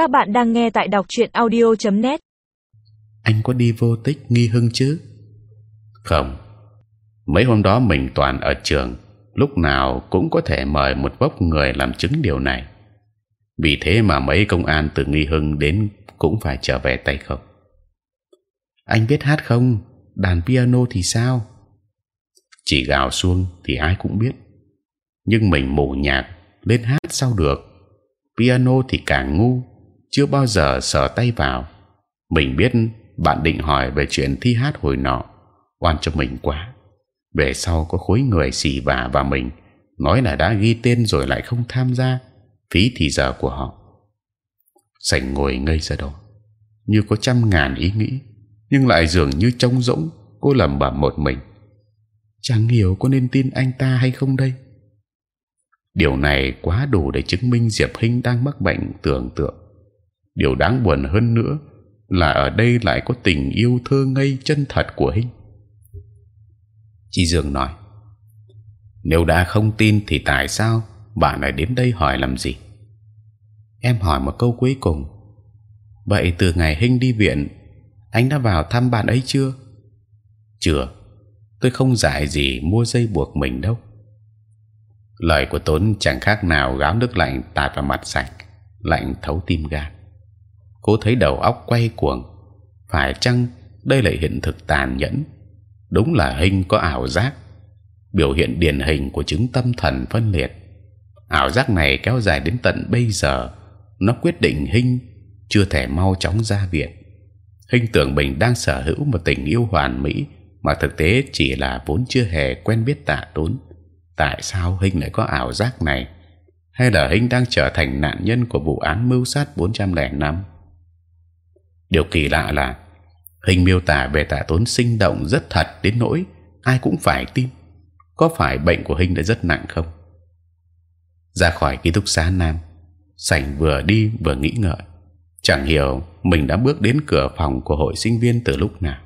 Các bạn đang nghe tại đọc truyện audio.net. Anh có đi vô tích nghi hưng chứ? Không. Mấy hôm đó mình toàn ở trường, lúc nào cũng có thể mời một vóc người làm chứng điều này. Vì thế mà mấy công an từ nghi hưng đến cũng phải trở về tay không. Anh biết hát không? Đàn piano thì sao? Chỉ gào xuông thì ai cũng biết, nhưng mình mù nhạc lên hát sao được? Piano thì càng ngu, chưa bao giờ sờ tay vào. Mình biết bạn định hỏi về chuyện thi hát hồi nọ, oan cho mình quá. Về sau có khối người xì vả vào mình, nói là đã ghi tên rồi lại không tham gia, phí thì giờ của họ. Sành ngồi ngây ra đó, như có trăm ngàn ý nghĩ, nhưng lại dường như trống rỗng. Cô lẩm bẩm một mình, chẳng hiểu có nên tin anh ta hay không đây. Điều này quá đủ để chứng minh Diệp Hinh đang mắc bệnh tưởng tượng. Điều đáng buồn hơn nữa là ở đây lại có tình yêu thơ ngây chân thật của Hinh. Chị Dương nói: Nếu đã không tin thì tại sao bạn lại đến đây hỏi làm gì? Em hỏi một câu cuối cùng. Vậy từ ngày Hinh đi viện, anh đã vào thăm bạn ấy chưa? Chưa. Tôi không giải gì mua dây buộc mình đâu. Lời của Tốn chẳng khác nào gáo nước lạnh tạt vào mặt sạch, lạnh thấu tim gan. Cô thấy đầu óc quay cuồng. Phải chăng đây là hiện thực tàn nhẫn? Đúng là hình có ảo giác, biểu hiện điển hình của chứng tâm thần phân liệt. Ảo giác này kéo dài đến tận bây giờ, nó quyết định hình chưa thể mau chóng ra viện. Hình tưởng mình đang sở hữu một tình yêu hoàn mỹ, mà thực tế chỉ là vốn chưa hề quen biết tạ tốn. Tại sao hình lại có ảo giác này? Hay là hình đang trở thành nạn nhân của vụ án mưu sát 405? Điều kỳ lạ là hình miêu tả về tạ tốn sinh động rất thật đến nỗi ai cũng phải tin. Có phải bệnh của hình đã rất nặng không? Ra khỏi ký túc xá nam, sảnh vừa đi vừa nghĩ ngợi, chẳng hiểu mình đã bước đến cửa phòng của hội sinh viên từ lúc nào.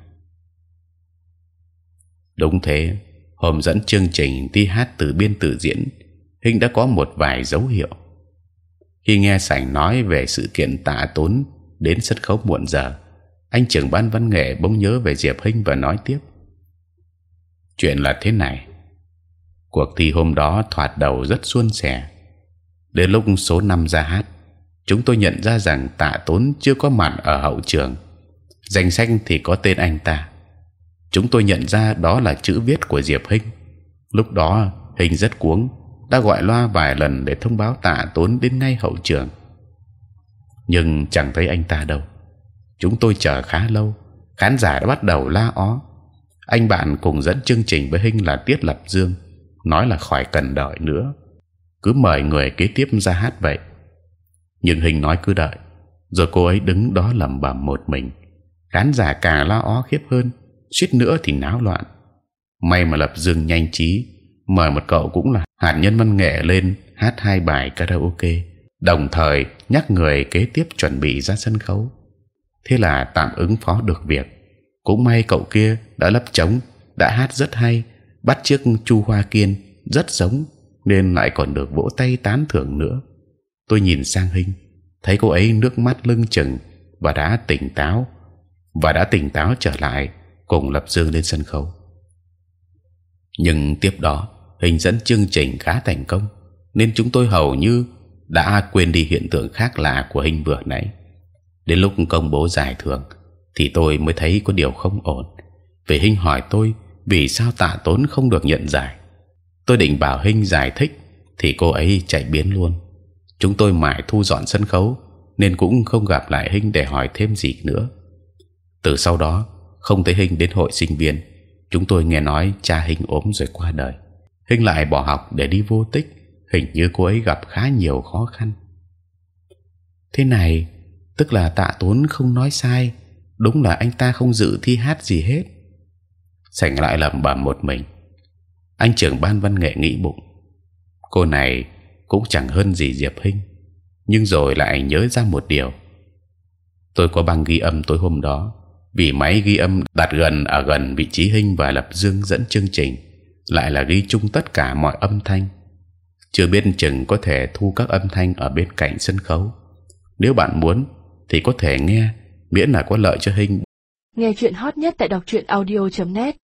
Đúng thế, hôm dẫn chương trình thi hát từ biên tự diễn, hình đã có một vài dấu hiệu. Khi nghe sảnh nói về sự kiện tạ tốn đến sân khấu muộn giờ, anh trưởng ban văn nghệ bỗng nhớ về diệp hinh và nói tiếp: chuyện là thế này. Cuộc thi hôm đó thoạt đầu rất suôn sẻ. Đến lúc số năm ra hát, chúng tôi nhận ra rằng tạ tốn chưa có mặt ở hậu trường. Danh sách thì có tên anh ta. Chúng tôi nhận ra đó là chữ viết của Diệp Hinh. Lúc đó Hình rất cuống, đã gọi loa vài lần để thông báo tạ tốn đến ngay hậu trường nhưng chẳng thấy anh ta đâu. Chúng tôi chờ khá lâu, khán giả đã bắt đầu la ó. Anh bạn cùng dẫn chương trình với Hinh là Tiết Lập Dương, nói là khỏi cần đợi nữa, cứ mời người kế tiếp ra hát vậy. Nhưng Hinh nói cứ đợi, rồi cô ấy đứng đó lẩm bẩm một mình. Khán giả càng la ó khiếp hơn, suýt nữa thì náo loạn. May mà Lập Dương nhanh trí mời một cậu cũng là hạt nhân văn nghệ lên hát hai bài karaoke đồng thời nhắc người kế tiếp chuẩn bị ra sân khấu. Thế là tạm ứng phó được việc. Cũng may cậu kia đã lấp trống, đã hát rất hay, bắt chiếc Chu Hoa Kiên rất giống, nên lại còn được vỗ tay tán thưởng nữa. Tôi nhìn sang Hinh, thấy cô ấy nước mắt lưng chừng và đã tỉnh táo và đã tỉnh táo trở lại cùng lập dương lên sân khấu. Nhưng tiếp đó Hình dẫn chương trình khá thành công, nên chúng tôi hầu như đã quên đi hiện tượng khác lạ của hình vừa nãy. Đến lúc công bố giải thưởng, thì tôi mới thấy có điều không ổn. Vì hình hỏi tôi vì sao tạ tốn không được nhận giải. Tôi định bảo hình giải thích, thì cô ấy chạy biến luôn. Chúng tôi mãi thu dọn sân khấu, nên cũng không gặp lại hình để hỏi thêm gì nữa. Từ sau đó, không thấy hình đến hội sinh viên. Chúng tôi nghe nói cha hình ốm rồi qua đời. Hình lại bỏ học để đi vô tích hình như cô ấy gặp khá nhiều khó khăn. Thế này, tức là Tạ Tốn không nói sai, đúng là anh ta không dự thi hát gì hết. Sảnh lại lẩm bẩm một mình. Anh trưởng ban văn nghệ nghĩ bụng, cô này cũng chẳng hơn gì Diệp Hinh, nhưng rồi lại nhớ ra một điều. Tôi có băng ghi âm tối hôm đó, vì máy ghi âm đặt gần ở gần vị trí Hinh và Lập Dương dẫn chương trình, lại là ghi chung tất cả mọi âm thanh chưa biết chừng có thể thu các âm thanh ở bên cạnh sân khấu. Nếu bạn muốn, thì có thể nghe, miễn là có lợi cho hình nghe chuyện hot nhất tại đọc truyện audio .net.